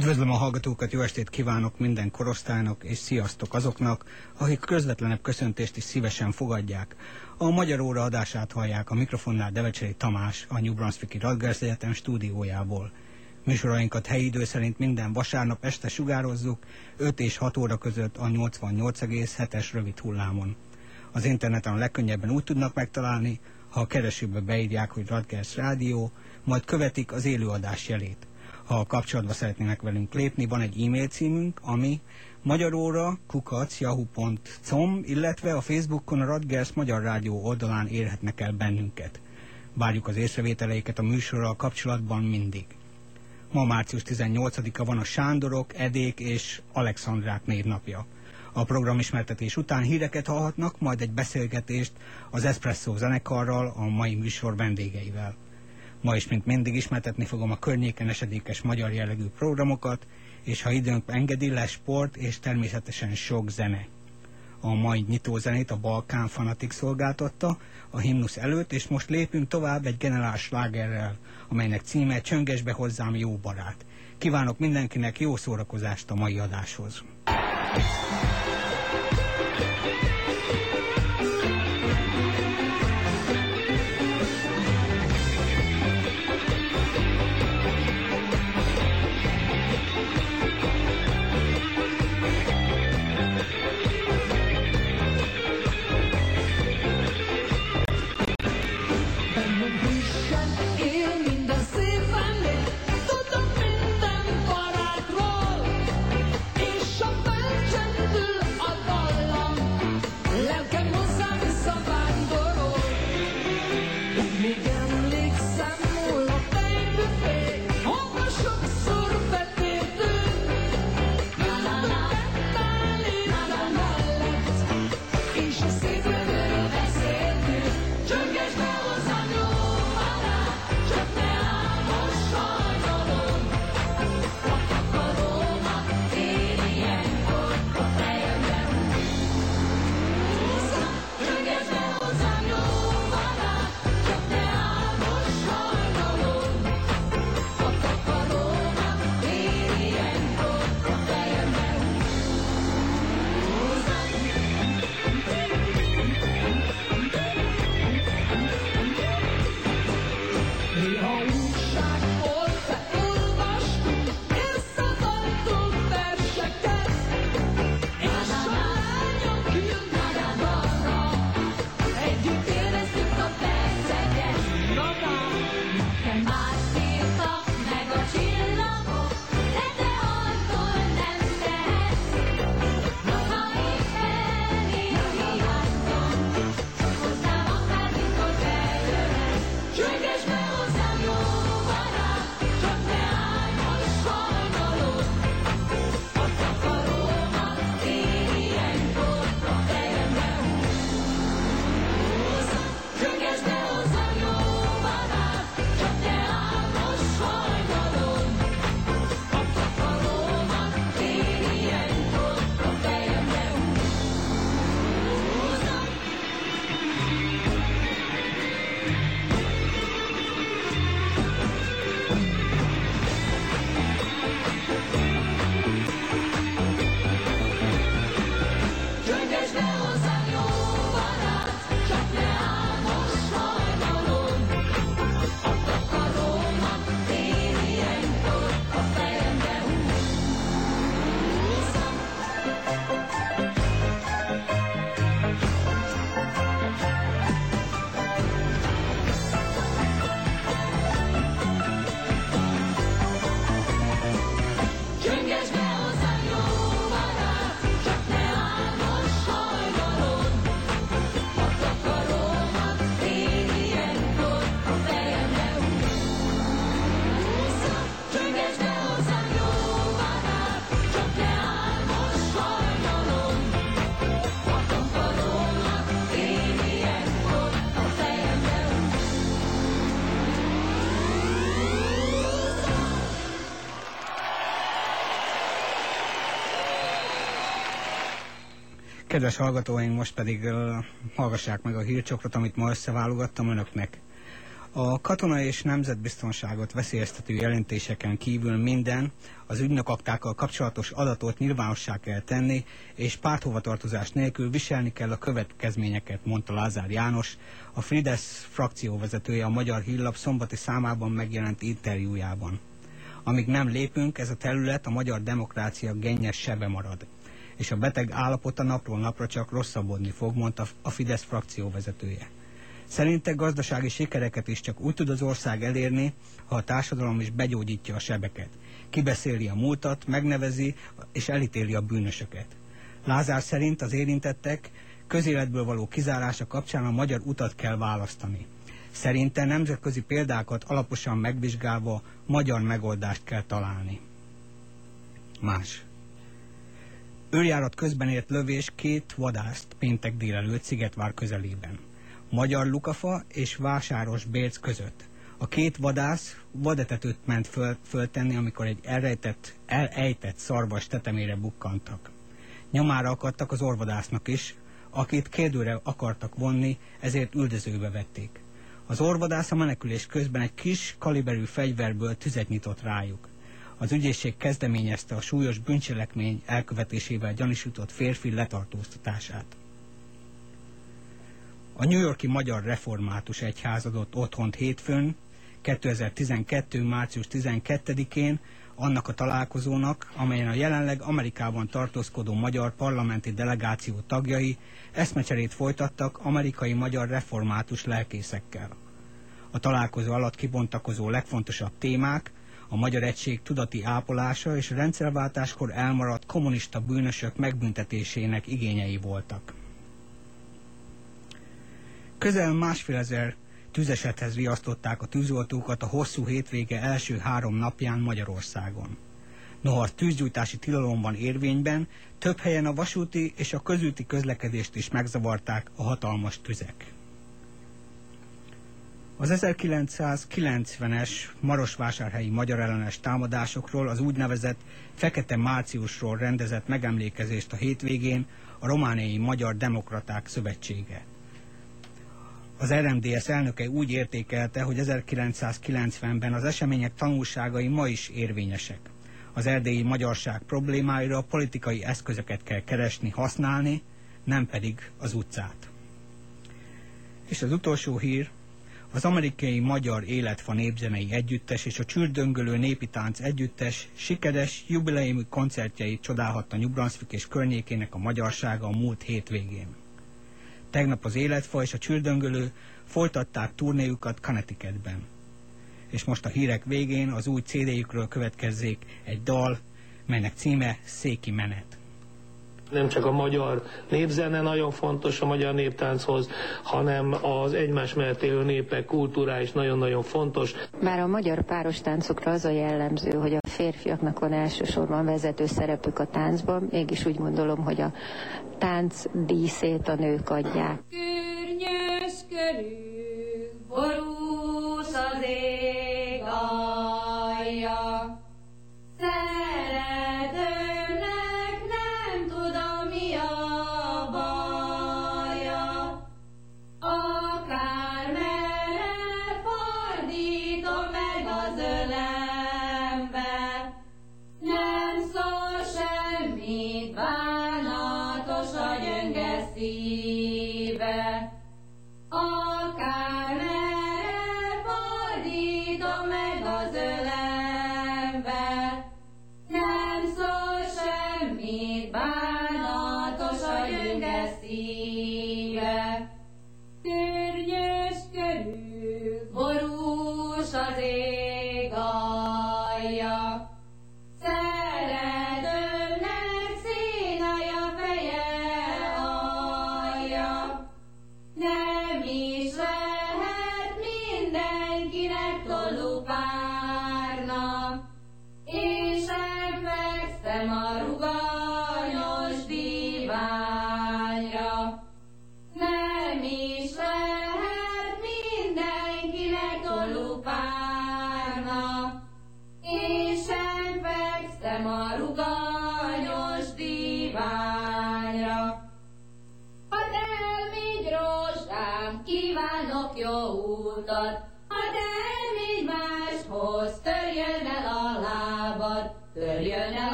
Üdvözlöm a hallgatókat, jó estét kívánok minden korosztálynak, és sziasztok azoknak, akik közvetlenebb köszöntést is szívesen fogadják. A Magyar Óra adását hallják a mikrofonnál Devecseri Tamás, a New Brunswicki Radgers Egyetem stúdiójából. Műsorainkat helyi idő szerint minden vasárnap este sugározzuk, 5 és 6 óra között a 88,7-es rövid hullámon. Az interneten a legkönnyebben úgy tudnak megtalálni, ha a keresőbe beírják, hogy Radgers Rádió, majd követik az élőadás jelét. Ha kapcsolatba szeretnének velünk lépni, van egy e-mail címünk, ami magyaróra kukacjahu.com, illetve a Facebookon a Radgers Magyar Rádió oldalán érhetnek el bennünket. Várjuk az észrevételeiket a műsorral kapcsolatban mindig. Ma március 18-a van a Sándorok, Edék és Alexandrák névnapja. A programismertetés után híreket hallhatnak, majd egy beszélgetést az Espresso zenekarral, a mai műsor vendégeivel. Ma is, mint mindig ismertetni fogom a környéken esedékes magyar jellegű programokat, és ha időnk engedi, lesz sport és természetesen sok zene. A mai nyitózenét a Balkán Fanatik szolgáltatta a himnusz előtt, és most lépünk tovább egy generális lágerrel, amelynek címe Csöngesbe hozzám jó barát. Kívánok mindenkinek jó szórakozást a mai adáshoz. Kedves hallgatóink, most pedig uh, hallgassák meg a hírcsokrot, amit ma összeválogattam önöknek. A katona és nemzetbiztonságot veszélyeztető jelentéseken kívül minden az ügynökaktákkal kapcsolatos adatot nyilvánossá kell tenni, és párthovatartozás nélkül viselni kell a következményeket, mondta Lázár János, a Fidesz frakcióvezetője a Magyar Hírlap szombati számában megjelent interjújában. Amíg nem lépünk, ez a terület a magyar demokrácia gennyes sebe marad és a beteg állapota napról napra csak rosszabbodni fog, mondta a Fidesz frakcióvezetője. Szerinte gazdasági sikereket is csak úgy tud az ország elérni, ha a társadalom is begyógyítja a sebeket. Kibeszéli a múltat, megnevezi és elítéli a bűnösöket. Lázár szerint az érintettek közéletből való kizárása kapcsán a magyar utat kell választani. Szerinte nemzetközi példákat alaposan megvizsgálva magyar megoldást kell találni. Más. Őrjárat közben ért lövés két vadászt péntek délelőtt Szigetvár közelében. Magyar Lukafa és Vásáros Bérc között. A két vadász vadetetőt ment föl, föltenni, amikor egy elrejtett, elejtett szarvas tetemére bukkantak. Nyomára akadtak az orvadásznak is, akit kérdőre akartak vonni, ezért üldözőbe vették. Az orvadász a menekülés közben egy kis kaliberű fegyverből tüzet nyitott rájuk. Az ügyészség kezdeményezte a súlyos bűncselekmény elkövetésével gyanúsított férfi letartóztatását. A New Yorki Magyar Református Egyház adott otthont hétfőn, 2012. március 12-én annak a találkozónak, amelyen a jelenleg Amerikában tartózkodó magyar parlamenti delegáció tagjai eszmecserét folytattak amerikai magyar református lelkészekkel. A találkozó alatt kibontakozó legfontosabb témák a magyar egység tudati ápolása és a rendszerváltáskor elmaradt kommunista bűnösök megbüntetésének igényei voltak. Közel másfél ezer tüzesethez riasztották a tűzoltókat a hosszú hétvége első három napján Magyarországon. Noha a tűzgyújtási tilalom van érvényben, több helyen a vasúti és a közúti közlekedést is megzavarták a hatalmas tüzek. Az 1990-es Marosvásárhelyi magyar ellenes támadásokról, az úgynevezett Fekete Márciusról rendezett megemlékezést a hétvégén a Romániai Magyar Demokraták Szövetsége. Az RMDS elnöke úgy értékelte, hogy 1990-ben az események tanulságai ma is érvényesek. Az erdélyi magyarság problémáira politikai eszközöket kell keresni, használni, nem pedig az utcát. És az utolsó hír, az amerikai magyar életfa népzenei együttes és a csürdöngölő népi tánc együttes sikeres jubileumi koncertjeit csodálhatta New Brunswick és környékének a magyarsága a múlt hétvégén. Tegnap az életfa és a csürdöngölő folytatták turnéjukat Connecticutben. És most a hírek végén az új CD-jükről következzék egy dal, melynek címe Széki Menet nem csak a magyar népzene nagyon fontos a magyar néptánchoz, hanem az egymás mellett élő népek kultúrá is nagyon-nagyon fontos. Már a magyar páros táncokra az a jellemző, hogy a férfiaknak van elsősorban vezető szerepük a táncban, mégis úgy gondolom, hogy a tánc díszét a nők adják. Környös körül,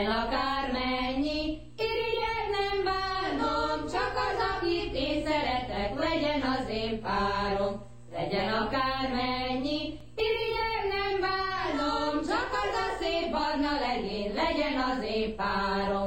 Legyen akármennyi, irigyek nem bánom, csak az, akit én szeretek, legyen az én párom. Legyen akármennyi, irigyek nem bánom, csak az a szép barna legény, legyen az én párom.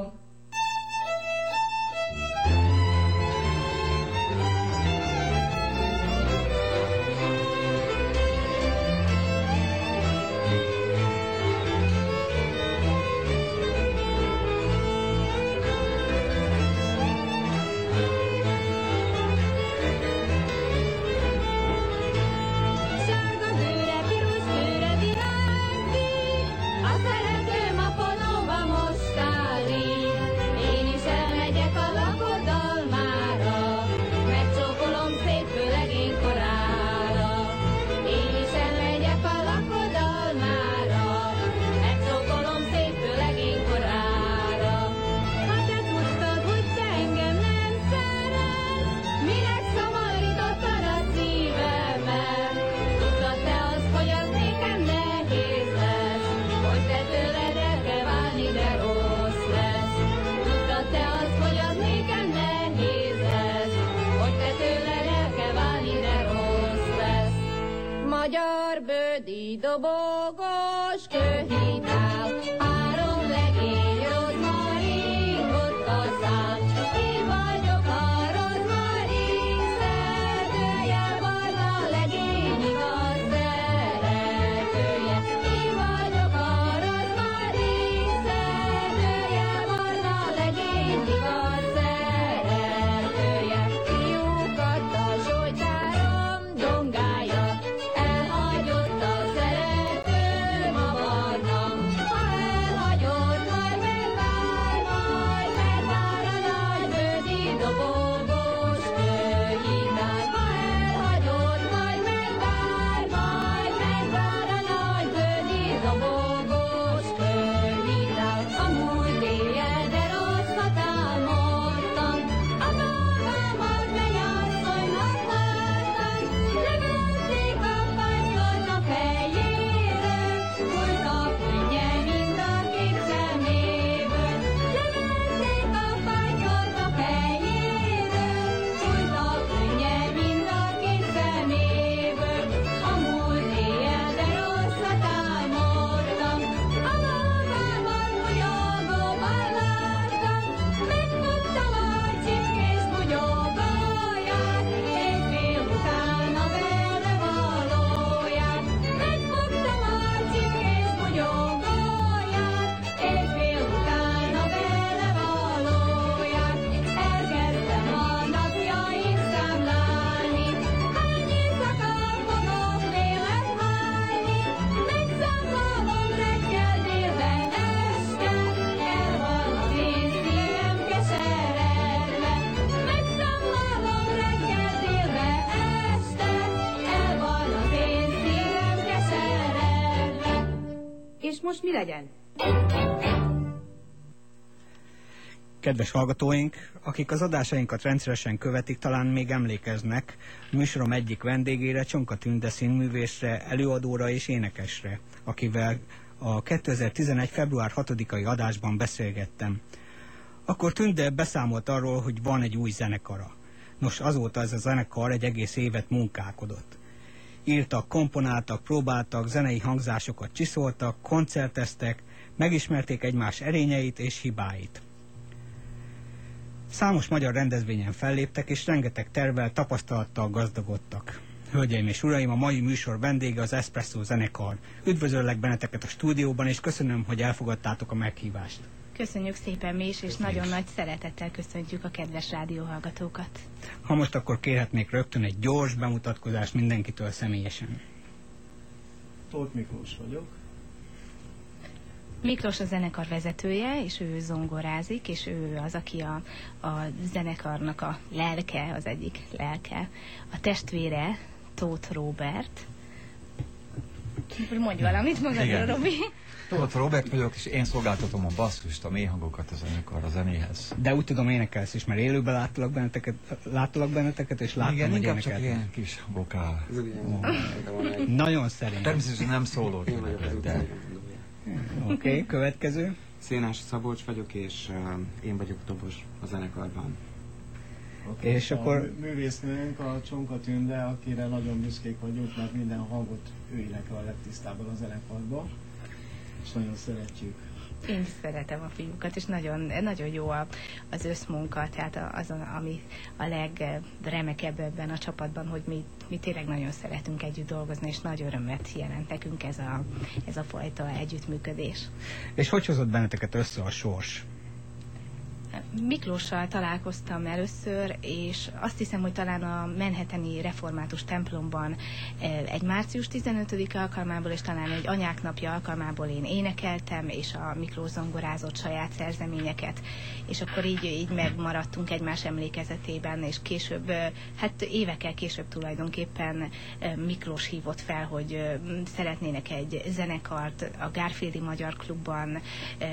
most mi legyen? Kedves hallgatóink, akik az adásainkat rendszeresen követik, talán még emlékeznek műsorom egyik vendégére, Csonka Tünde színművésre, előadóra és énekesre, akivel a 2011. február 6-ai adásban beszélgettem. Akkor Tünde beszámolt arról, hogy van egy új zenekara. Nos, azóta ez a zenekar egy egész évet munkálkodott írtak, komponáltak, próbáltak, zenei hangzásokat csiszoltak, koncerteztek, megismerték egymás erényeit és hibáit. Számos magyar rendezvényen felléptek, és rengeteg tervel, tapasztalattal gazdagodtak. Hölgyeim és uraim, a mai műsor vendége az Espresso zenekar. Üdvözöllek benneteket a stúdióban, és köszönöm, hogy elfogadtátok a meghívást. Köszönjük szépen mi is, és Köszönjük. nagyon nagy szeretettel köszöntjük a kedves rádióhallgatókat. Ha most akkor kérhetnék rögtön egy gyors bemutatkozást mindenkitől személyesen. Tóth Miklós vagyok. Miklós a zenekar vezetője, és ő zongorázik, és ő az, aki a, a zenekarnak a lelke, az egyik lelke. A testvére Tóth Róbert. Mondj valamit magadról, Robi. Tóth Robert vagyok, és én szolgáltatom a basszust, a mélyhangokat a zenekar a zenéhez. De úgy tudom énekelsz is, mert élőben láttalak benneteket, láttalak benneteket, és láttam, Igen, hogy inkább csak ilyen kis vokál. Nagyon szerint. Természetesen nem szóló az de. Oké, okay, következő. Szénás Szabolcs vagyok, és uh, én vagyok dobos a zenekarban. És a akkor- mű- művésznőnk a Csonka Tünde, akire nagyon büszkék vagyunk, mert minden hangot ő énekel a legtisztábban a zenekarban, és nagyon szeretjük. Én is szeretem a fiúkat, és nagyon, nagyon jó a, az összmunka, tehát az, ami a legremekebb ebben a csapatban, hogy mi, mi tényleg nagyon szeretünk együtt dolgozni, és nagy örömet jelent nekünk ez a, ez a fajta együttműködés. És hogy hozott benneteket össze a sors? Miklóssal találkoztam először, és azt hiszem, hogy talán a Manhattani Református templomban eh, egy március 15 alkalmából, és talán egy anyák napja alkalmából én énekeltem, és a Miklós zongorázott saját szerzeményeket, és akkor így, így megmaradtunk egymás emlékezetében, és később, eh, hát évekkel később tulajdonképpen eh, Miklós hívott fel, hogy szeretnének egy zenekart a Gárféldi Magyar Klubban,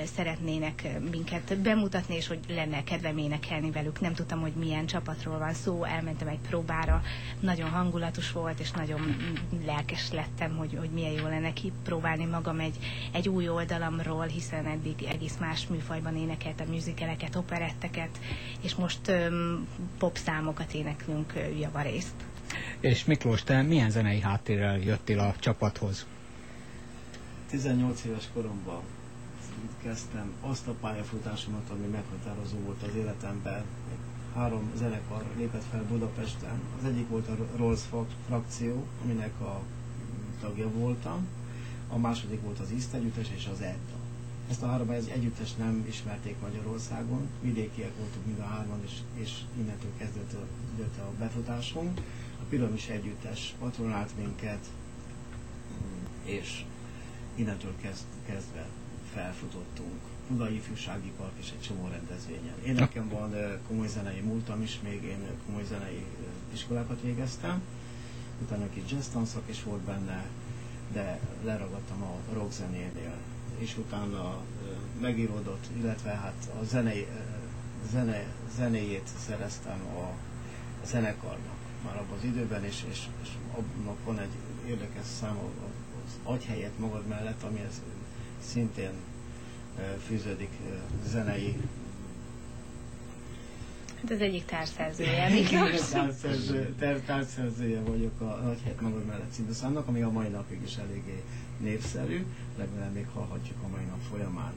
szeretnének minket bemutatni, és hogy lenne kedvem énekelni velük. Nem tudtam, hogy milyen csapatról van szó, elmentem egy próbára, nagyon hangulatos volt, és nagyon lelkes lettem, hogy, hogy milyen jó lenne kipróbálni magam egy, egy új oldalamról, hiszen eddig egész más műfajban énekeltem musicaleket, operetteket, és most um, popszámokat éneklünk ö, javarészt. És Miklós, te milyen zenei háttérrel jöttél a csapathoz? 18 éves koromban kezdtem azt a pályafutásomat, ami meghatározó volt az életemben. Három zenekar lépett fel Budapesten. Az egyik volt a Rolls frak- frakció, aminek a tagja voltam. A második volt az Iszt együttes és az EDDA. Ezt a három együttes nem ismerték Magyarországon, vidékiek voltunk mind a hárman, és, és innentől kezdődött a befutásunk. A Piramis együttes patronált minket, és innentől kezd, kezdve felfutottunk. Budai Ifjúsági Park és egy csomó rendezvényen. Én nekem van komoly zenei múltam is, még én komoly zenei iskolákat végeztem. Utána egy jazz tanszak is volt benne, de leragadtam a rock zenénél. És utána megíródott, illetve hát a zenei, zene, zenéjét szereztem a, a zenekarnak már abban az időben, és, és, és abnak van egy érdekes szám az agyhelyet magad mellett, amihez szintén fűződik zenei Hát az egyik társszerzője, Miklós. társzerző, társzerzője vagyok a Nagyhelyet magad mellett című számnak, ami a mai napig is eléggé népszerű, legalább még hallhatjuk a mai nap folyamán.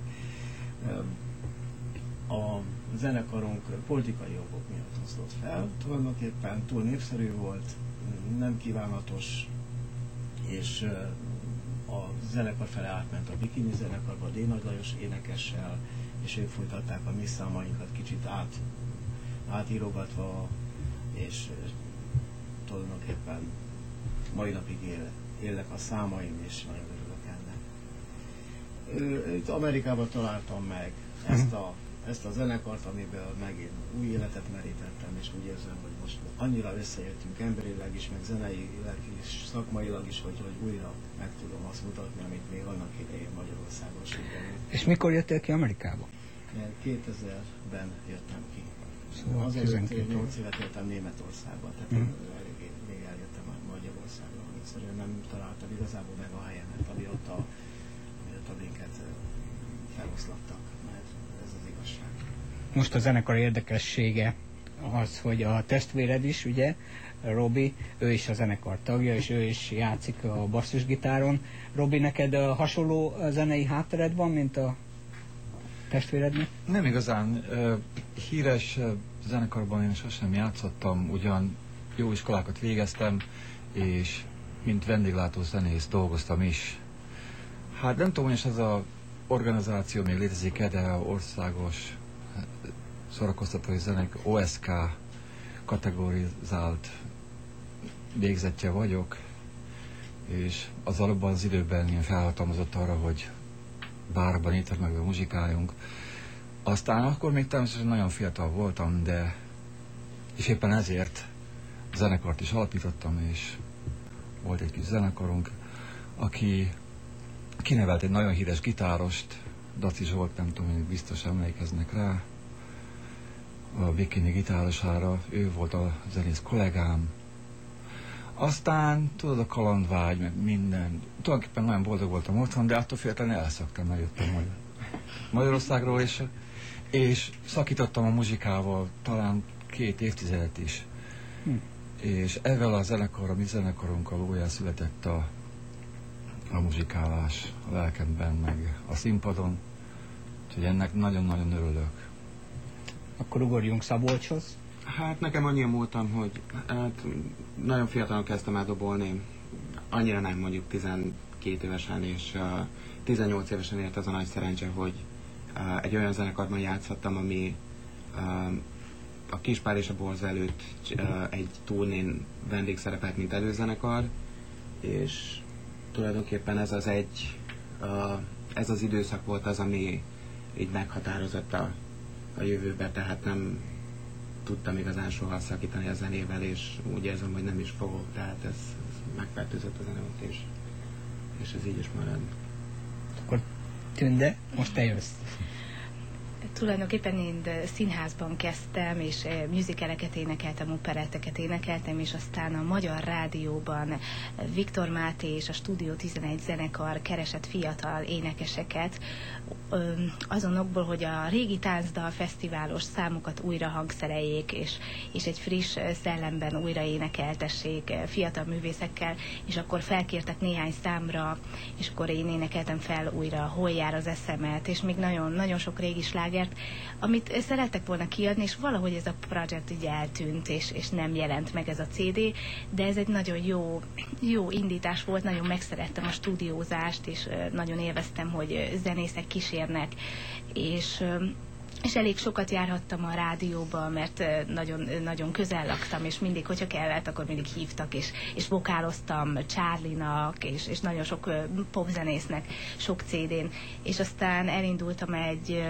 A zenekarunk politikai okok miatt osztott fel, tulajdonképpen túl népszerű volt, nem kívánatos, és a zenekar fele átment a Bikini zenekarba, D. Nagy Lajos énekessel, és ők folytatták a mi számainkat kicsit át, átírogatva, és tulajdonképpen mai napig él, élnek a számaim, és nagyon örülök ennek. Itt Amerikában találtam meg ezt a, ezt a zenekart, amiből megint új életet merítettem, és úgy érzem, hogy most annyira összeértünk emberileg is, meg zeneileg is, szakmailag is, hogy, hogy újra meg tudom azt mutatni, amit még annak idején Magyarországon sikerült. És mikor jöttél ki Amerikába? 2000-ben jöttem ki. Szóval Azért 12 8 évet éltem Németországban, tehát mm. elég, még eljöttem Magyarországra. Egyszerűen nem találtam igazából meg a helyemet, ami ott a, ami ott a minket feloszlattak, mert ez az igazság. Most a zenekar érdekessége az, hogy a testvéred is, ugye, Robi, ő is a zenekar tagja, és ő is játszik a basszusgitáron. Robi, neked a hasonló zenei háttered van, mint a testvérednek? Nem igazán híres zenekarban én sosem játszottam, ugyan jó iskolákat végeztem, és mint vendéglátó zenész dolgoztam is. Hát nem tudom, hogy ez a organizáció még létezik-e, de országos szórakoztatói zenek OSK kategorizált végzetje vagyok, és az alapban az időben én felhatalmazott arra, hogy bárban ittak meg, muzsikáljunk. Aztán akkor még természetesen nagyon fiatal voltam, de és éppen ezért zenekart is alapítottam, és volt egy kis zenekarunk, aki kinevelt egy nagyon híres gitárost, Daci Zsolt, nem tudom, hogy biztos emlékeznek rá, a bikini gitárosára, ő volt a zenész kollégám. Aztán, tudod, a kalandvágy, meg minden. Tulajdonképpen nagyon boldog voltam otthon, de attól függetlenül elszaktam, mert jöttem Magyar Magyarországról, és, és szakítottam a muzsikával talán két évtizedet is. Hm. És ezzel a zenekar, a mi zenekarunkkal újjá született a, a muzsikálás a lelkemben, meg a színpadon. Úgyhogy ennek nagyon-nagyon örülök. Akkor ugorjunk Szabolcshoz. Hát nekem annyi múltam, hogy hát, nagyon fiatalon kezdtem el dobolni, annyira nem mondjuk 12 évesen, és uh, 18 évesen ért az a nagy szerencse, hogy uh, egy olyan zenekarban játszhattam, ami uh, a Kispár és a Borz előtt uh, egy turnén vendégszerepelt, mint előzenekar, és tulajdonképpen ez az egy, uh, ez az időszak volt az, ami így meghatározott a, a jövőbe, tehát nem tudtam igazán soha szakítani a zenével, és úgy érzem, hogy nem is fogok, tehát ez, ez megfertőzött a zenemet, és, és ez így is marad. Akkor Tünde, most te jössz. Tulajdonképpen én színházban kezdtem, és musicaleket énekeltem, operetteket énekeltem, és aztán a Magyar Rádióban Viktor Máté és a Studio 11 zenekar keresett fiatal énekeseket, azonokból, hogy a régi táncdal fesztiválos számokat újra hangszereljék, és, és egy friss szellemben újra énekeltessék fiatal művészekkel, és akkor felkértek néhány számra, és akkor én énekeltem fel újra Hol jár az eszemet, és még nagyon, nagyon sok régi slágert, amit szerettek volna kiadni, és valahogy ez a projekt ugye eltűnt, és, és nem jelent meg ez a CD, de ez egy nagyon jó, jó indítás volt, nagyon megszerettem a stúdiózást, és nagyon élveztem, hogy zenészek kísérnek, és és elég sokat járhattam a rádióba, mert nagyon, nagyon közel laktam, és mindig, hogyha kellett, akkor mindig hívtak, és, és vokáloztam Charlie-nak, és, és nagyon sok popzenésznek, sok CD-n, és aztán elindultam egy,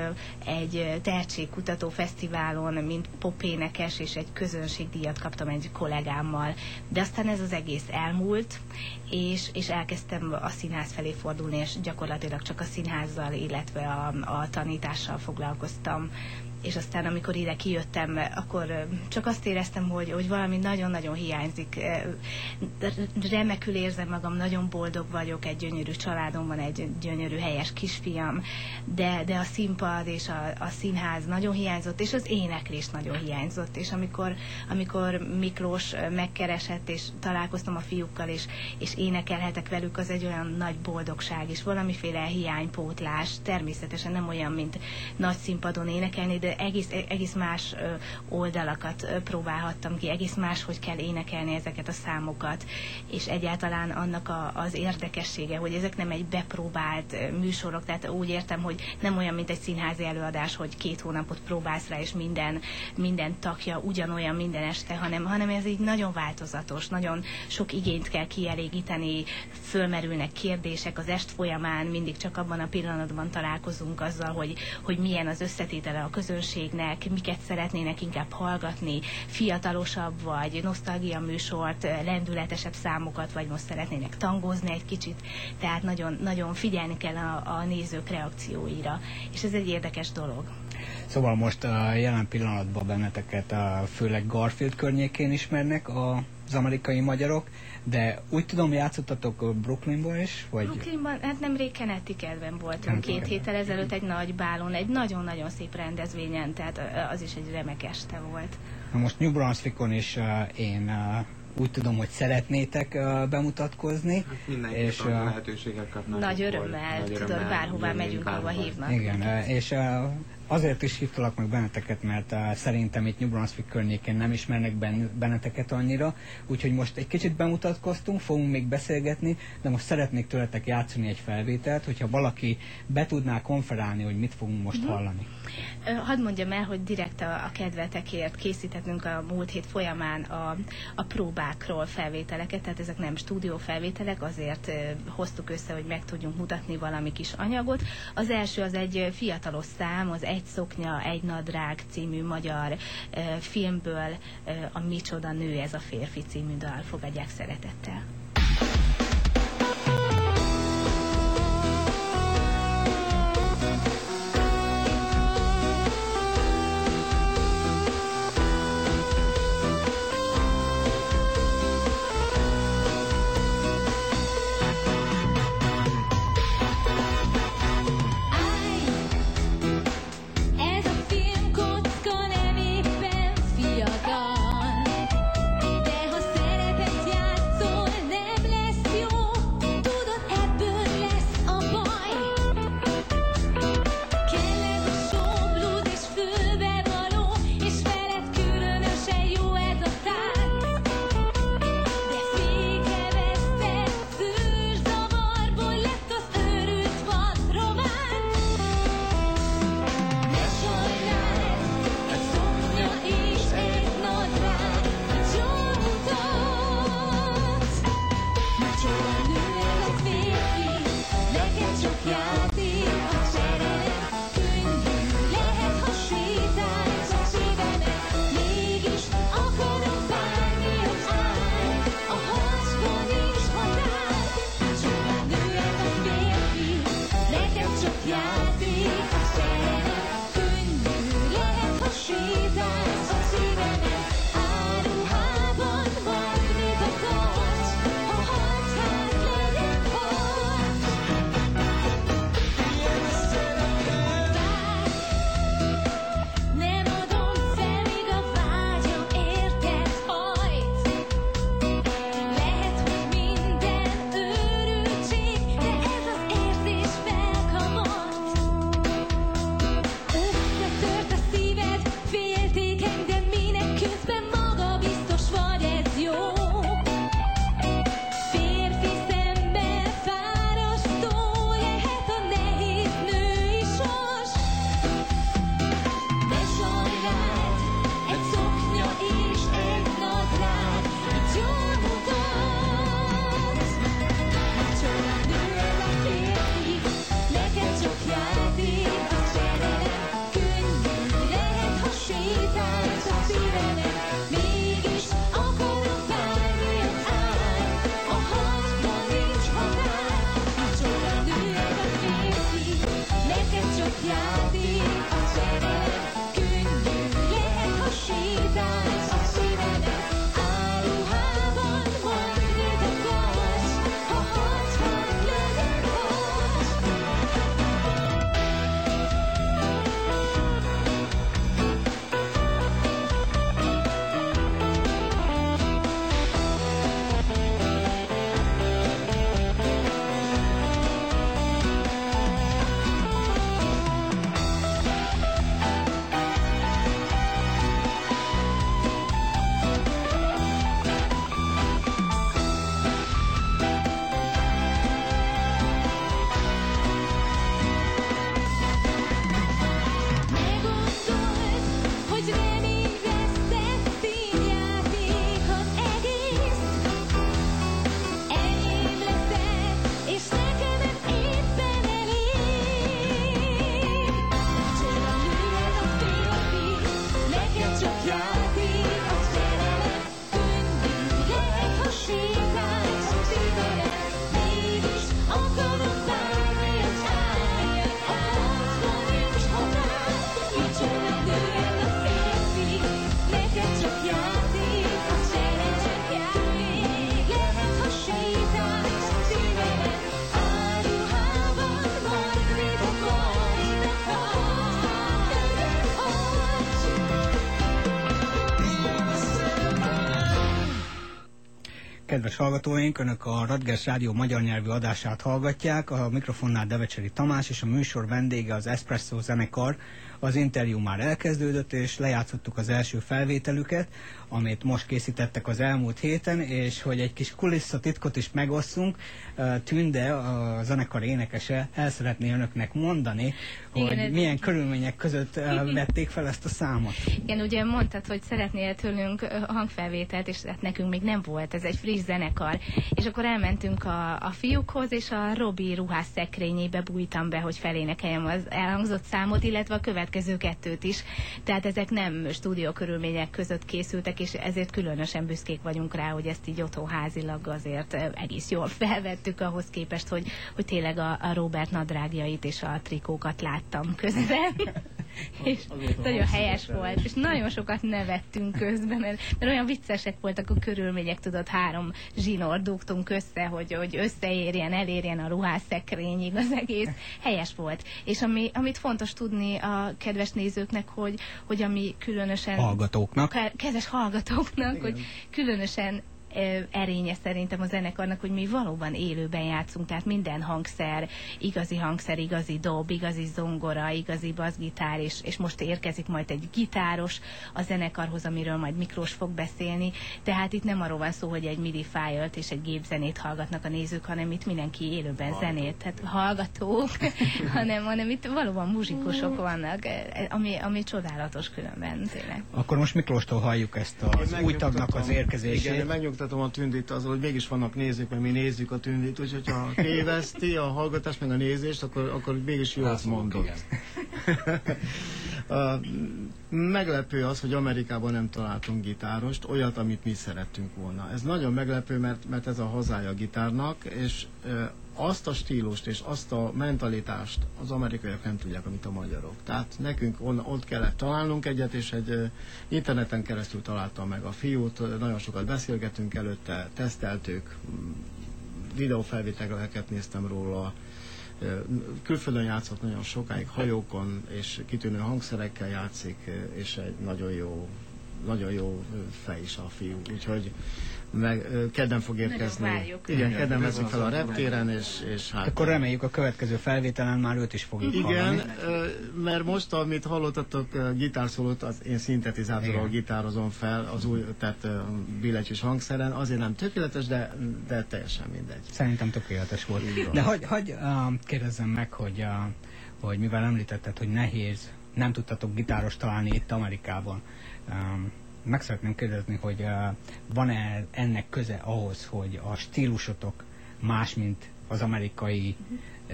egy tehetségkutató fesztiválon, mint popénekes, és egy közönségdíjat kaptam egy kollégámmal, de aztán ez az egész elmúlt, és, és elkezdtem a színház felé fordulni, és gyakorlatilag csak a színházzal, illetve a, a tanítással foglalkoztam um, és aztán amikor ide kijöttem, akkor csak azt éreztem, hogy, hogy valami nagyon-nagyon hiányzik. Remekül érzem magam, nagyon boldog vagyok, egy gyönyörű családom van, egy gyönyörű helyes kisfiam, de, de a színpad és a, a színház nagyon hiányzott, és az éneklés nagyon hiányzott, és amikor, amikor Miklós megkeresett, és találkoztam a fiúkkal, és, és énekelhetek velük, az egy olyan nagy boldogság, és valamiféle hiánypótlás, természetesen nem olyan, mint nagy színpadon énekelni, de egész, egész más oldalakat próbálhattam ki, egész más, hogy kell énekelni ezeket a számokat, és egyáltalán annak a, az érdekessége, hogy ezek nem egy bepróbált műsorok, tehát úgy értem, hogy nem olyan, mint egy színházi előadás, hogy két hónapot próbálsz rá, és minden, minden takja ugyanolyan minden este, hanem, hanem ez így nagyon változatos, nagyon sok igényt kell kielégíteni, fölmerülnek kérdések az est folyamán, mindig csak abban a pillanatban találkozunk azzal, hogy, hogy milyen az összetétele a közönség, közönségnek, miket szeretnének inkább hallgatni, fiatalosabb vagy? Nosztalgia műsort, lendületesebb számokat, vagy most szeretnének tangozni egy kicsit, tehát nagyon, nagyon figyelni kell a, a nézők reakcióira, és ez egy érdekes dolog. Szóval most a jelen pillanatban benneteket a főleg Garfield környékén ismernek az amerikai magyarok, de úgy tudom, játszottatok Brooklynban is? Vagy... Brooklynban, hát nemrég Connecticutben voltunk két héttel ezelőtt egy nagy bálon, egy nagyon-nagyon szép rendezvényen, tehát az is egy remek este volt. Na most New Brunswickon is uh, én uh, úgy tudom, hogy szeretnétek uh, bemutatkozni. Hát és uh, lehetőséget kapnak. Nagy örömmel, nagy tudod, bárhová megyünk, ahova hívnak. Igen, uh, és uh, Azért is hívtalak meg benneteket, mert uh, szerintem itt New Brunswick környékén nem ismernek ben, benneteket annyira, úgyhogy most egy kicsit bemutatkoztunk, fogunk még beszélgetni, de most szeretnék tőletek játszani egy felvételt, hogyha valaki be tudná konferálni, hogy mit fogunk most uh-huh. hallani. Hadd mondjam el, hogy direkt a, a kedvetekért készítettünk a múlt hét folyamán a, a próbákról felvételeket, tehát ezek nem stúdió felvételek, azért hoztuk össze, hogy meg tudjunk mutatni valami kis anyagot. Az első az egy fiatalos szám, az Egy szoknya, egy nadrág című magyar filmből a Micsoda nő ez a férfi című dal. Fogadják szeretettel. Kedves hallgatóink! Önök a Radgers Rádió magyar nyelvű adását hallgatják. A mikrofonnál Devecseri Tamás és a műsor vendége az Espresso zenekar. Az interjú már elkezdődött, és lejátszottuk az első felvételüket, amit most készítettek az elmúlt héten, és hogy egy kis kulisszatitkot is megosszunk, Tünde, a zenekar énekese, el szeretné önöknek mondani, hogy Igen, milyen körülmények között vették fel ezt a számot. Igen, ugye mondtad, hogy szeretnél tőlünk hangfelvételt, és hát nekünk még nem volt, ez egy friss zenekar. És akkor elmentünk a, a fiúkhoz, és a Robi ruhás szekrényébe bújtam be, hogy felénekeljem az elhangzott számot, illetve a következő kettőt is. Tehát ezek nem stúdió körülmények között készültek, és ezért különösen büszkék vagyunk rá, hogy ezt így otthonházilag azért egész jól felvettük ahhoz képest, hogy, hogy tényleg a, a Robert nadrágjait és a trikókat láttam közben. és nagyon helyes volt, és nagyon sokat nevettünk közben, mert, mert olyan viccesek voltak a körülmények, tudod, három zsinór dugtunk össze, hogy, hogy összeérjen, elérjen a ruhászekrényig az egész. Helyes volt. És ami, amit fontos tudni a kedves nézőknek, hogy, hogy ami különösen... Hallgatóknak. Kedves hallgatóknak, Igen. hogy különösen erénye szerintem a zenekarnak, hogy mi valóban élőben játszunk, tehát minden hangszer, igazi hangszer, igazi dob, igazi zongora, igazi bassgitár, és, és most érkezik majd egy gitáros a zenekarhoz, amiről majd Miklós fog beszélni, tehát itt nem arról van szó, hogy egy MIDI file és egy gépzenét hallgatnak a nézők, hanem itt mindenki élőben zenét, tehát hallgatók, hanem, hanem itt valóban muzsikusok vannak, ami, ami csodálatos különben tényleg. Akkor most Miklóstól halljuk ezt az új tagnak az érkezését. Igen, megnyugtatom a tündit azzal, hogy mégis vannak nézők, mert mi nézzük a tündit, úgyhogy ha téveszti a hallgatást meg a nézést, akkor, akkor mégis jól mondod. meglepő az, hogy Amerikában nem találtunk gitárost, olyat, amit mi szerettünk volna. Ez nagyon meglepő, mert, mert ez a hazája a gitárnak, és azt a stílust és azt a mentalitást az amerikaiak nem tudják, amit a magyarok. Tehát nekünk on, ott kellett találnunk egyet, és egy interneten keresztül találtam meg a fiút, nagyon sokat beszélgetünk előtte, teszteltük, videófelvételeket néztem róla, külföldön játszott nagyon sokáig, hajókon, és kitűnő hangszerekkel játszik, és egy nagyon jó, nagyon jó fej is a fiú. Úgyhogy meg kedden fog érkezni. Igen, kedden veszünk fel a reptéren, és, és hát... Akkor reméljük a következő felvételen már őt is fogjuk Igen, hallani. mert most, amit hallottatok gitárszólót, az én szintetizátorral gitározom fel az új, tehát billentyűs hangszeren, azért nem tökéletes, de, de teljesen mindegy. Szerintem tökéletes volt. De hagy, hagy uh, kérdezzem meg, hogy, uh, hogy mivel említetted, hogy nehéz, nem tudtatok gitáros találni itt Amerikában. Meg szeretném kérdezni, hogy uh, van-e ennek köze ahhoz, hogy a stílusotok más, mint az amerikai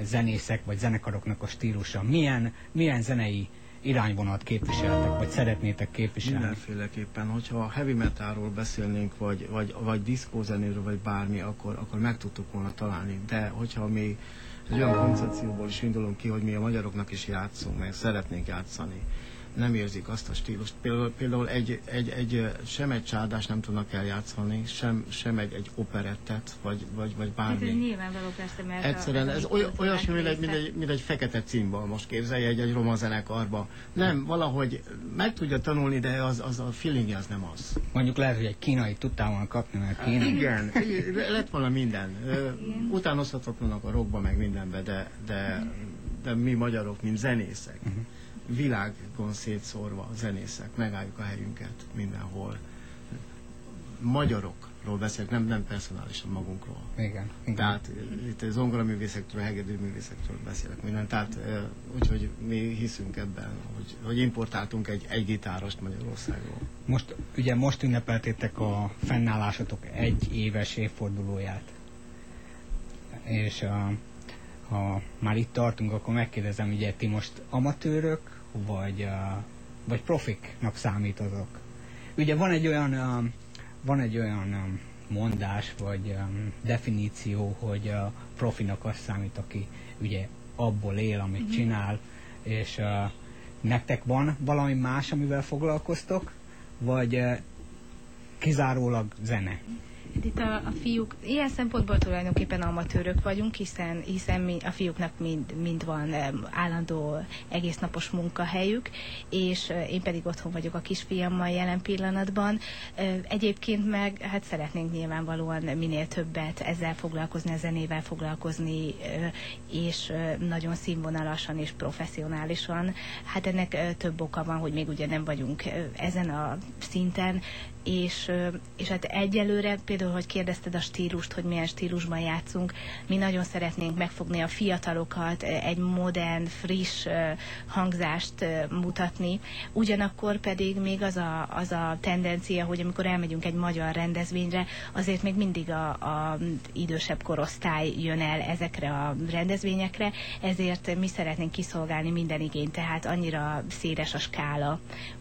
zenészek vagy zenekaroknak a stílusa? Milyen, milyen zenei irányvonalat képviseltek, vagy szeretnétek képviselni? Mindenféleképpen, hogyha heavy metalról beszélnénk, vagy, vagy, vagy diszkózenéről, vagy bármi, akkor, akkor meg tudtuk volna találni. De hogyha mi egy olyan koncepcióból is indulunk ki, hogy mi a magyaroknak is játszunk, meg szeretnénk játszani, nem érzik azt a stílust. Például, például egy, egy, egy, sem egy csárdást nem tudnak eljátszani, sem, sem egy, egy operettet, vagy, vagy, vagy bármi. Ez nyilvánvaló persze, mert Egyszerűen ez oly, olyasmi, mint egy, mint, egy, mint egy fekete cimbal, most képzelje egy, egy roma zenekarba. Nem, valahogy meg tudja tanulni, de az, az a feeling az nem az. Mondjuk lehet, hogy egy kínai tudtál volna kapni, mert kínai. Igen, lett volna minden. Utánozhatatlanak a rockba, meg mindenbe, de, de, de mi magyarok, mint zenészek. Uh-huh világon szétszórva a zenészek, megálljuk a helyünket mindenhol. Magyarokról beszélek, nem, nem personálisan magunkról. Igen, igen. Tehát itt zongoraművészektől, hegedűművészektől beszélek minden. Tehát úgyhogy mi hiszünk ebben, hogy, hogy importáltunk egy, egy gitárost Magyarországról. Most, ugye most ünnepeltétek a fennállásatok egy éves évfordulóját. És a, ha már itt tartunk, akkor megkérdezem, ugye ti most amatőrök, vagy, vagy profiknak számítozok. Ugye van egy olyan, van egy olyan mondás, vagy definíció, hogy a profinak azt számít, aki ugye abból él, amit mm-hmm. csinál, és uh, nektek van valami más, amivel foglalkoztok, vagy uh, kizárólag zene? Itt a, a fiúk, ilyen szempontból tulajdonképpen amatőrök vagyunk, hiszen, hiszen mi, a fiúknak mind, mind van állandó egésznapos munkahelyük, és én pedig otthon vagyok a kisfiammal jelen pillanatban. Egyébként meg hát szeretnénk nyilvánvalóan minél többet ezzel foglalkozni, a zenével foglalkozni, és nagyon színvonalasan és professzionálisan. Hát ennek több oka van, hogy még ugye nem vagyunk ezen a szinten, és, és hát egyelőre például, hogy kérdezted a stílust, hogy milyen stílusban játszunk, mi nagyon szeretnénk megfogni a fiatalokat, egy modern, friss hangzást mutatni, ugyanakkor pedig még az a, az a tendencia, hogy amikor elmegyünk egy magyar rendezvényre, azért még mindig a, a idősebb korosztály jön el ezekre a rendezvényekre, ezért mi szeretnénk kiszolgálni minden igényt, tehát annyira széles a skála,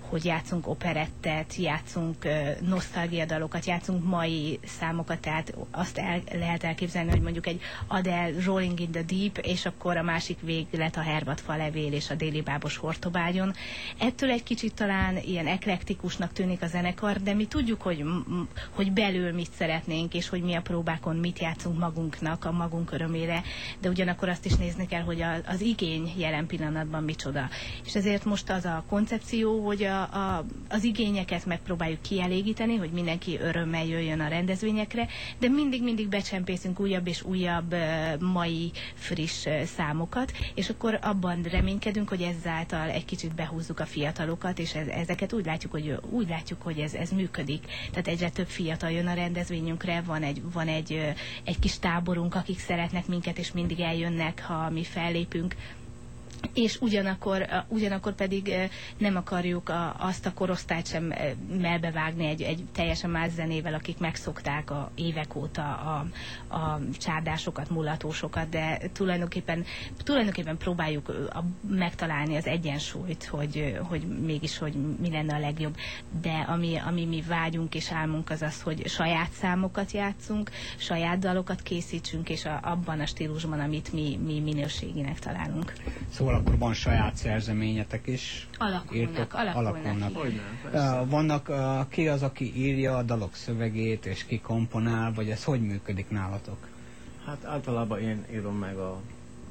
hogy játszunk operettet, játszunk uh, dalokat, játszunk mai számokat, tehát azt el, lehet elképzelni, hogy mondjuk egy Adele Rolling in the Deep, és akkor a másik véglet a Hervat levél és a déli bábos hortobágyon. Ettől egy kicsit talán ilyen eklektikusnak tűnik a zenekar, de mi tudjuk, hogy, hogy belül mit szeretnénk, és hogy mi a próbákon mit játszunk magunknak, a magunk örömére, de ugyanakkor azt is nézni kell, hogy a, az igény jelen pillanatban micsoda. És ezért most az a koncepció, hogy a, a, az igényeket megpróbáljuk kielégíteni, hogy mindenki örömmel jöjjön a rendezvényekre, de mindig-mindig becsempészünk újabb és újabb mai friss számokat, és akkor abban reménykedünk, hogy ezáltal egy kicsit behúzzuk a fiatalokat, és ez, ezeket úgy látjuk, hogy úgy látjuk, hogy ez, ez működik. Tehát egyre több fiatal jön a rendezvényünkre, van egy, van egy, egy kis táborunk, akik szeretnek minket, és mindig eljönnek, ha mi fellépünk és ugyanakkor, ugyanakkor pedig nem akarjuk azt a korosztályt sem melbevágni egy, egy teljesen más zenével, akik megszokták a évek óta a, a csárdásokat, mulatósokat, de tulajdonképpen, tulajdonképpen próbáljuk a, megtalálni az egyensúlyt, hogy, hogy mégis, hogy mi lenne a legjobb. De ami, ami mi vágyunk és álmunk az az, hogy saját számokat játszunk, saját dalokat készítsünk, és a, abban a stílusban, amit mi, mi minőségének találunk. Szóval Szóval akkor van saját szerzeményetek is. Alakulnak, írtok, alakulnak. alakulnak. vannak, uh, ki az, aki írja a dalok szövegét, és ki komponál, vagy ez hogy működik nálatok? Hát általában én írom meg a,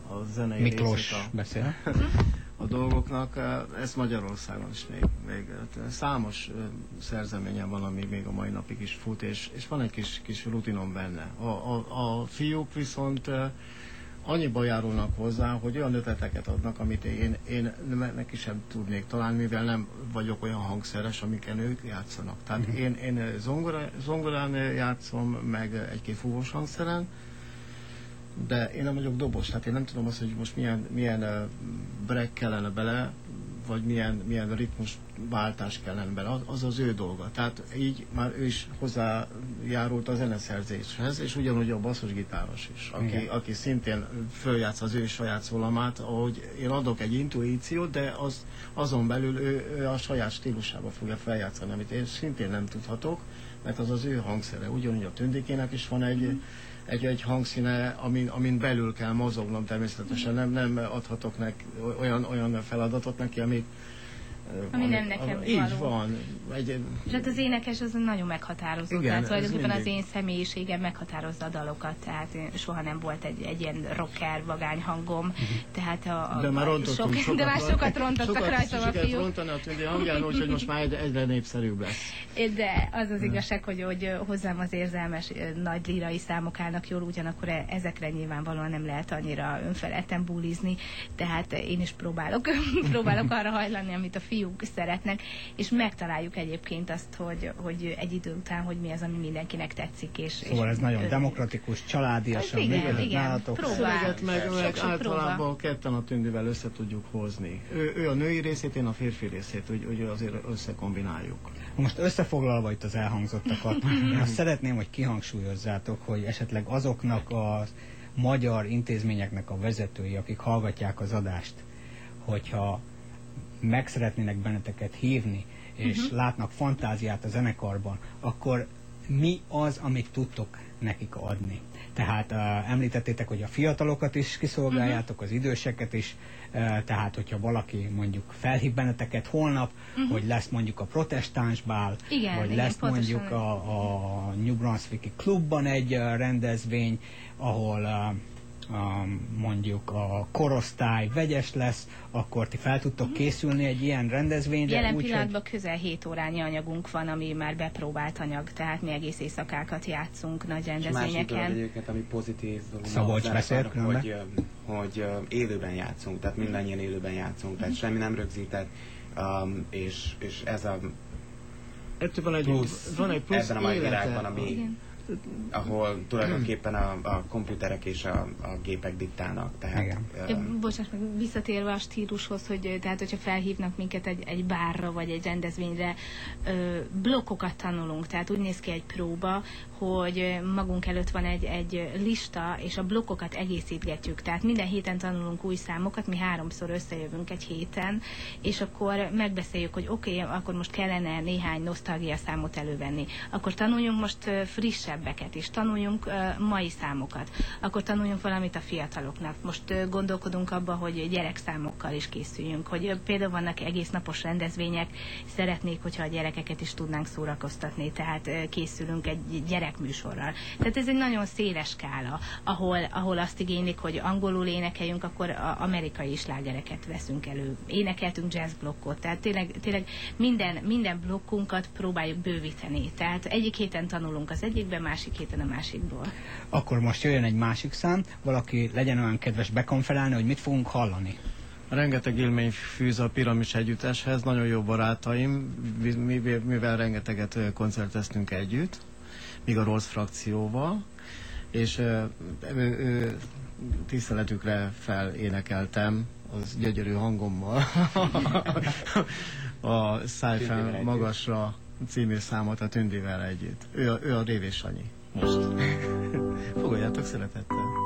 a zenei Miklós a, beszél. a dolgoknak. Ez Magyarországon is még, még számos szerzeményem van, ami még a mai napig is fut, és, és van egy kis, kis rutinom benne. A, a, a fiúk viszont annyiba járulnak hozzá, hogy olyan ötleteket adnak, amit én, én neki sem tudnék talán, mivel nem vagyok olyan hangszeres, amiken ők játszanak. Tehát uh-huh. én, én zongora, zongorán játszom, meg egy-két fúvós hangszeren, de én nem vagyok dobos, tehát én nem tudom azt, hogy most milyen, milyen break kellene bele vagy milyen, milyen ritmus váltás kellene bele, az, az ő dolga. Tehát így már ő is hozzájárult a zeneszerzéshez, és ugyanúgy a basszusgitáros is, aki, aki szintén följátsz az ő saját szólamát, ahogy én adok egy intuíciót, de az, azon belül ő, ő a saját stílusába fogja feljátszani, amit én szintén nem tudhatok, mert az az ő hangszere. Ugyanúgy a tündikének is van egy, mm egy, egy hangszíne, amin, amin belül kell mozognom természetesen, nem, nem adhatok nek, olyan, olyan feladatot neki, amit ami nem nekem Így való. van. Egy, és hát az énekes az nagyon meghatározó. Igen, tehát tulajdonképpen az én személyiségem meghatározza a dalokat, tehát soha nem volt egy, egy ilyen rocker, vagány hangom. Uh-huh. Tehát a, a, de már rontottunk sok, sokat, de már sokat rontottak sokat rajtam a fiúk. rontani a tündi hangján, úgyhogy most már egyre népszerűbb lesz. De az az igazság, hogy, hogy hozzám az érzelmes nagy lírai számok állnak jól, ugyanakkor e- ezekre nyilvánvalóan nem lehet annyira önfeledten bulizni, tehát én is próbálok, próbálok arra hajlani, amit a fiú fiúk szeretnek, és megtaláljuk egyébként azt, hogy, hogy egy idő után, hogy mi az, ami mindenkinek tetszik. És, szóval és ez nagyon demokratikus, családiasan hát igen, igen, nálatok. Próbál, meg, meg általában próba. ketten a tündivel össze tudjuk hozni. Ő, ő a női részét, én a férfi részét, hogy, hogy azért összekombináljuk. Most összefoglalva itt az elhangzottakat, én azt szeretném, hogy kihangsúlyozzátok, hogy esetleg azoknak a magyar intézményeknek a vezetői, akik hallgatják az adást, hogyha meg szeretnének benneteket hívni, és uh-huh. látnak fantáziát a zenekarban, akkor mi az, amit tudtok nekik adni. Tehát uh, említettétek, hogy a fiatalokat is kiszolgáljátok, az időseket is, uh, tehát hogyha valaki mondjuk felhív benneteket holnap, uh-huh. hogy lesz mondjuk a protestáns bál, Igen, vagy igen, lesz pontosan. mondjuk a, a New Brunswicki klubban egy uh, rendezvény, ahol uh, a, mondjuk a korosztály vegyes lesz, akkor ti fel tudtok készülni egy ilyen rendezvényre. Jelen úgy, pillanatban közel 7 órányi anyagunk van, ami már bepróbált anyag, tehát mi egész éjszakákat játszunk nagy És másik dolog rendezvényeken. egyébként, ami pozitív dolog Szabolcs beszélt hogy, hogy ö, élőben játszunk, tehát mindannyian élőben játszunk, tehát semmi nem rögzített, um, és, és ez a Ettől van egy plusz van egy plusz ebben a mai világban, ami, Igen. Ahol tulajdonképpen a, a komputerek és a, a gépek diktálnak. Tehát, Igen. ö, Ja, bocsáss meg, visszatérve a stílushoz, hogy tehát, hogyha felhívnak minket egy, egy bárra vagy egy rendezvényre, ö, blokkokat tanulunk, tehát úgy néz ki egy próba, hogy magunk előtt van egy, egy lista, és a blokkokat egészítgetjük. Tehát minden héten tanulunk új számokat, mi háromszor összejövünk egy héten, és akkor megbeszéljük, hogy oké, okay, akkor most kellene néhány nosztalgia számot elővenni. Akkor tanuljunk most frissebbeket is, tanuljunk mai számokat. Akkor tanuljunk valamit a fiataloknak. Most gondolkodunk abba, hogy gyerekszámokkal is készüljünk, hogy például vannak egész napos rendezvények, szeretnék, hogyha a gyerekeket is tudnánk szórakoztatni, tehát készülünk egy gyerekműsorral. Tehát ez egy nagyon széles skála, ahol, ahol azt igénylik, hogy angolul énekeljünk, akkor a amerikai slágereket veszünk elő. Énekeltünk jazzblokkot, tehát tényleg, tényleg minden, minden blokkunkat próbáljuk bővíteni. Tehát egyik héten tanulunk az egyikben, másik héten a másikból. Akkor most jöjjön egy másik szám, valaki legyen olyan kedves bekonferálni, hogy mit fogunk hallani. Rengeteg élmény fűz a Piramis együtteshez, nagyon jó barátaim, mivel, rengeteget koncerteztünk együtt, míg a Rolls frakcióval, és ö, ö, ö, tiszteletükre felénekeltem az gyönyörű hangommal a Száj Tündivel fel együtt. magasra című számot a Tündivel együtt. Ő a, ő a Révés Sanyi. Most. Fogadjátok szeretettel.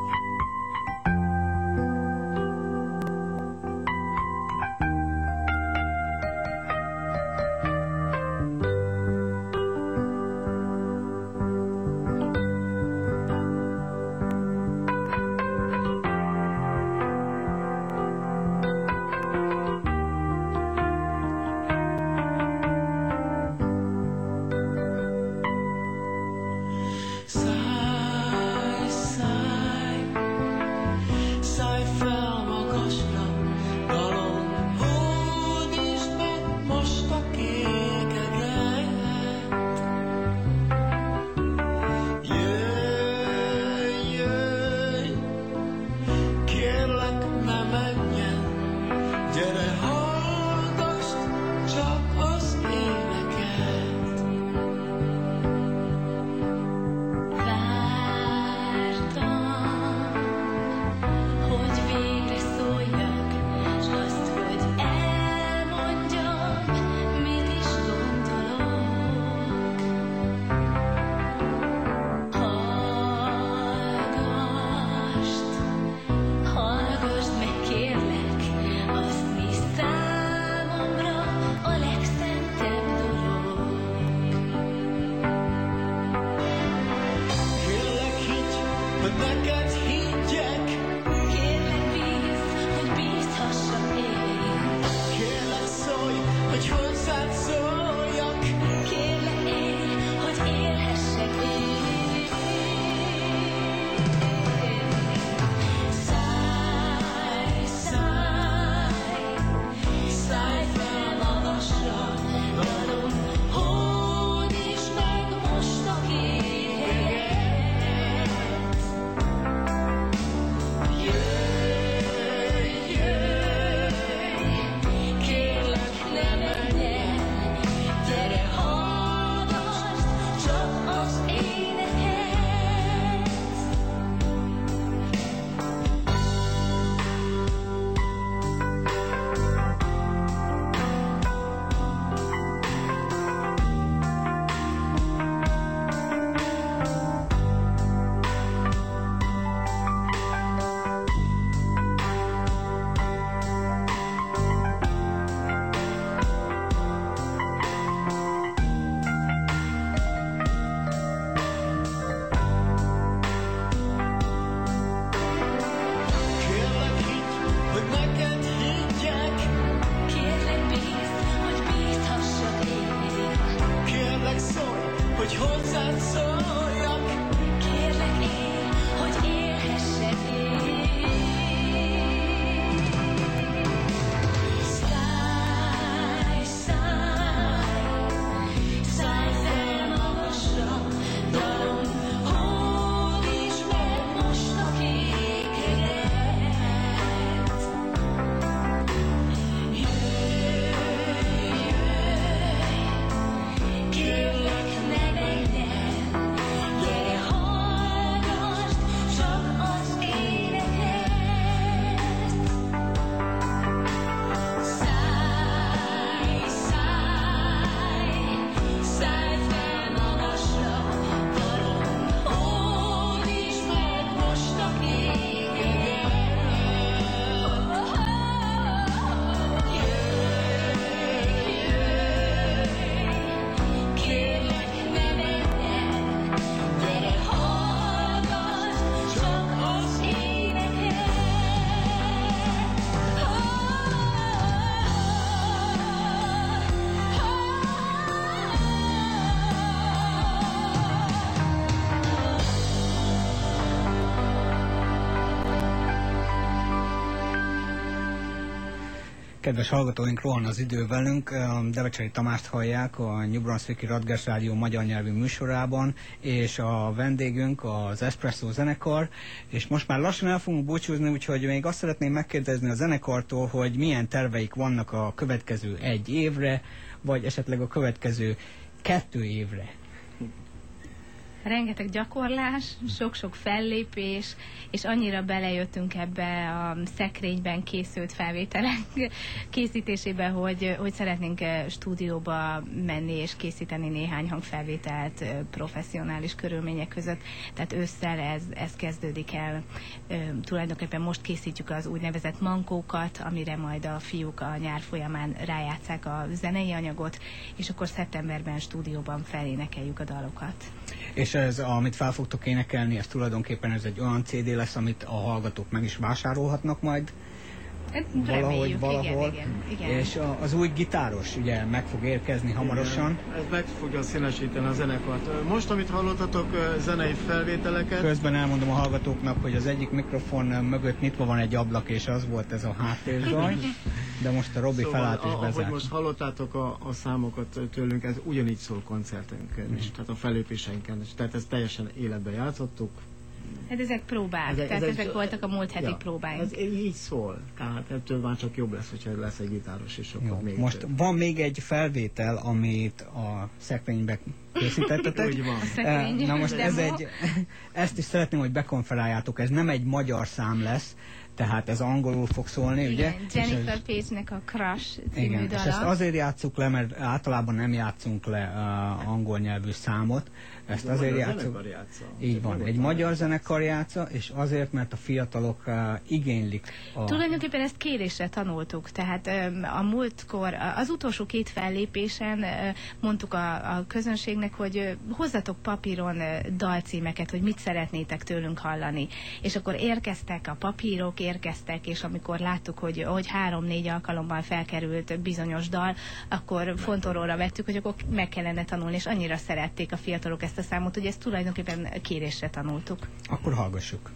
Kedves hallgatóink, rohan az idő velünk. Devecseri Tamást hallják a New Brunswicki Radgers Rádió magyar nyelvű műsorában, és a vendégünk az Espresso zenekar, és most már lassan el fogunk búcsúzni, úgyhogy még azt szeretném megkérdezni a zenekartól, hogy milyen terveik vannak a következő egy évre, vagy esetleg a következő kettő évre. Rengeteg gyakorlás, sok-sok fellépés, és annyira belejöttünk ebbe a szekrényben készült felvételek készítésébe, hogy, hogy szeretnénk eh, stúdióba menni és készíteni néhány hangfelvételt eh, professzionális körülmények között. Tehát ősszel ez, ez kezdődik el. Ö, Tulajdonképpen most készítjük az úgynevezett mankókat, amire majd a fiúk a nyár folyamán rájátszák a zenei anyagot, és akkor szeptemberben stúdióban felénekeljük a dalokat. És ez, amit fel fogtok énekelni, ez tulajdonképpen ez egy olyan CD lesz, amit a hallgatók meg is vásárolhatnak majd Hát valahogy, reméljük, valahol. Igen, igen, igen. És a, az új gitáros ugye meg fog érkezni hamarosan. Ez meg fogja színesíteni a zenekart. Most, amit hallottatok, zenei felvételeket. Közben elmondom a hallgatóknak, hogy az egyik mikrofon mögött nyitva van egy ablak, és az volt ez a háttérzaj, de most a Robi szóval, felállt és a- ahogy bezárt. most hallottátok a, a számokat tőlünk, ez ugyanígy szól koncertünken Mhm. is, tehát a fellépéseinken is. Tehát ezt teljesen életben játszottuk. Hát ezek próbák, Ez egy- tehát ez egy- ezek voltak a múlt heti Ja, próbáink. Ez így szól. Tehát ettől már csak jobb lesz, hogyha lesz egy gitáros, és akkor Jó, még most több. van még egy felvétel, amit a szekrénybe készítettetek. Úgy van. Szekrény Eh, Na most ez demo. egy, ezt is szeretném, hogy bekonferáljátok, ez nem egy magyar szám lesz, tehát ez angolul fog szólni, ugye? Igen, És ez- Jennifer Page-nek a Crush című igen, és dala. ezt azért játsszuk le, mert általában nem játszunk le uh, angol nyelvű számot. Ezt De azért játsza. Így van, egy magyar zenekar játsza, és azért, mert a fiatalok uh, igénylik a... Tulajdonképpen ezt kérésre tanultuk, tehát a múltkor, az utolsó két fellépésen mondtuk a, a közönségnek, hogy hozzatok papíron dalcímeket, hogy mit szeretnétek tőlünk hallani. És akkor érkeztek a papírok, érkeztek, és amikor láttuk, hogy, hogy három-négy alkalommal felkerült bizonyos dal, akkor fontolóra vettük, hogy akkor meg kellene tanulni, és annyira szerették a fiatalok ezt a számot, hogy ezt tulajdonképpen kérésre tanultuk. Akkor hallgassuk.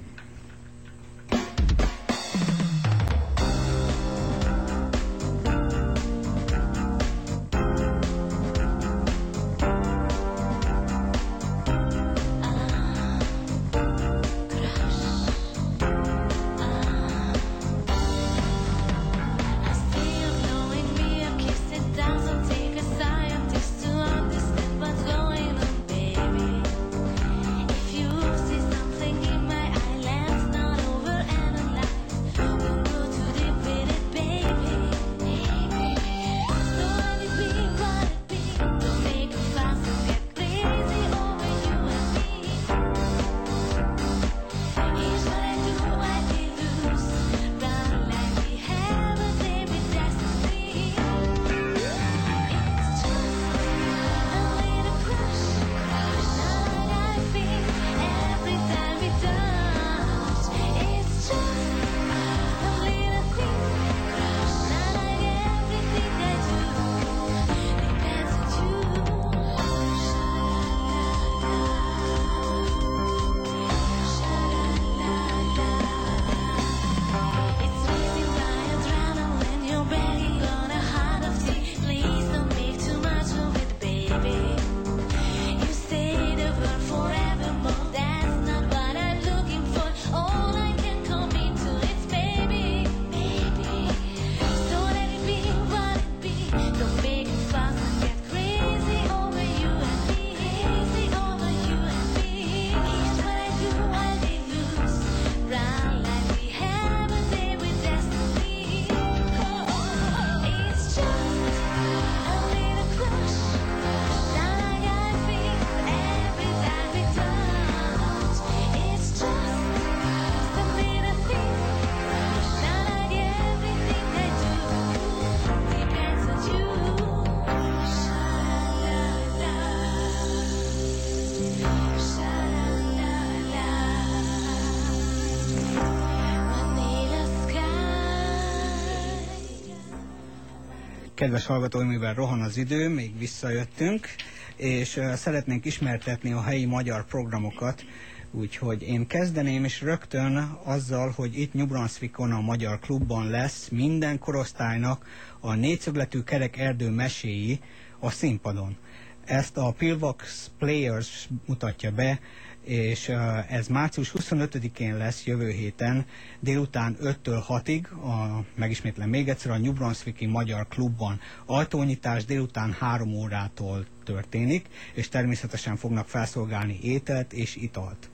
Kedves hallgatóim, mivel rohan az idő, még visszajöttünk, és szeretnénk ismertetni a helyi magyar programokat. Úgyhogy én kezdeném is rögtön azzal, hogy itt New Brunswickon a Magyar Klubban lesz minden korosztálynak a négyszögletű kerek erdő meséi a színpadon. Ezt a Pilvax Players mutatja be, és ez március 25-én lesz jövő héten, délután 5-től 6-ig, a, megismétlem még egyszer, a New Brunswicki Magyar Klubban. Ajtónyitás délután 3 órától történik, és természetesen fognak felszolgálni ételt és italt.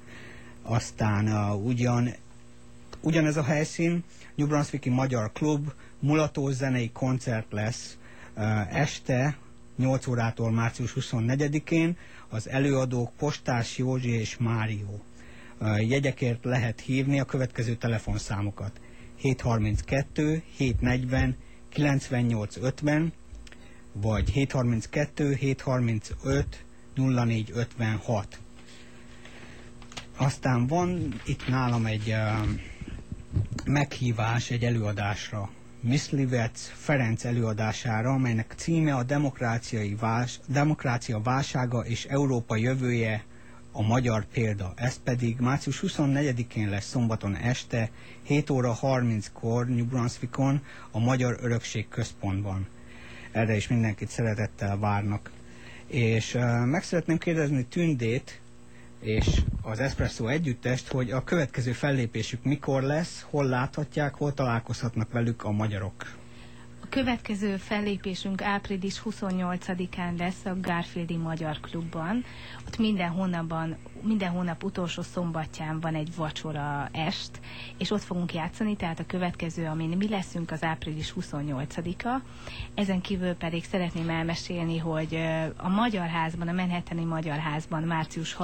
Aztán uh, ugyan, ugyanez a helyszín, New Brunswicki Magyar Klub, mulató zenei koncert lesz uh, este 8 órától március 24-én, az előadók Postás Józsi és Márió. Jegyekért lehet hívni a következő telefonszámokat. 732 740 9850 vagy 732 735 0456. Aztán van itt nálam egy uh, meghívás egy előadásra, Mislivec Ferenc előadására, amelynek címe a demokráciai vás, demokrácia válsága és Európa jövője a magyar példa. Ez pedig március 24-én lesz szombaton este, 7 óra 30-kor New Brunswickon, a Magyar Örökség Központban. Erre is mindenkit szeretettel várnak. És uh, meg szeretném kérdezni Tündét, és az Espresso együttest, hogy a következő fellépésük mikor lesz, hol láthatják, hol találkozhatnak velük a magyarok következő fellépésünk április 28-án lesz a Garfieldi Magyar Klubban. Ott minden hónapban, minden hónap utolsó szombatján van egy vacsora est, és ott fogunk játszani, tehát a következő, amin mi leszünk, az április 28-a. Ezen kívül pedig szeretném elmesélni, hogy a Magyar Házban, a Manhattani Magyar Házban március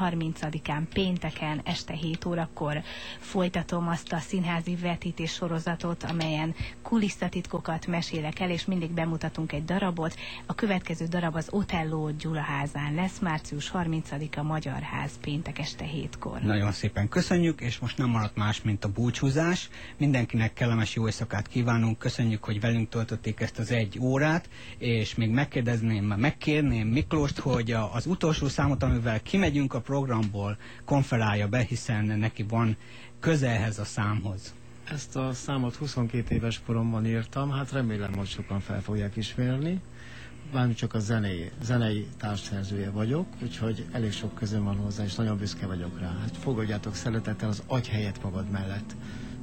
30-án pénteken este 7 órakor folytatom azt a színházi vetítés sorozatot, amelyen kulisszatitkokat mesélek el, és mindig bemutatunk egy darabot. A következő darab az Otello Gyulaházán lesz, március 30-a Magyar Ház péntek este hétkor. Nagyon szépen köszönjük, és most nem maradt más, mint a búcsúzás. Mindenkinek kellemes jó éjszakát kívánunk, köszönjük, hogy velünk töltötték ezt az egy órát, és még megkérdezném, megkérném Miklóst, hogy az utolsó számot, amivel kimegyünk a programból, konferálja be, hiszen neki van közelhez a számhoz. Ezt a számot 22 éves koromban írtam, hát remélem, hogy sokan fel fogják ismerni. Bármi csak a zenei, zenei társszerzője vagyok, úgyhogy elég sok közön van hozzá, és nagyon büszke vagyok rá. Hát fogadjátok szeretettel az Agy helyet magad mellett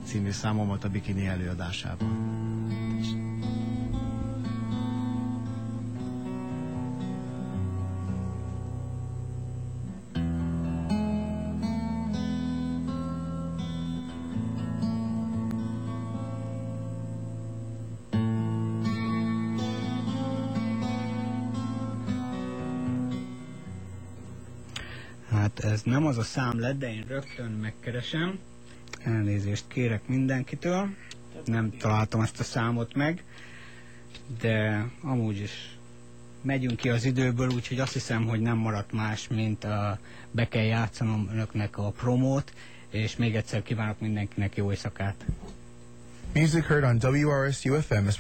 című számomat a Bikini előadásában. Ez nem az a szám lett, de én rögtön megkeresem. Elnézést kérek mindenkitől. Nem találtam ezt a számot meg, de amúgy is megyünk ki az időből, úgyhogy azt hiszem, hogy nem maradt más, mint a, be kell játszanom önöknek a promót, és még egyszer kívánok mindenkinek jó éjszakát. Music heard on WRSU FM is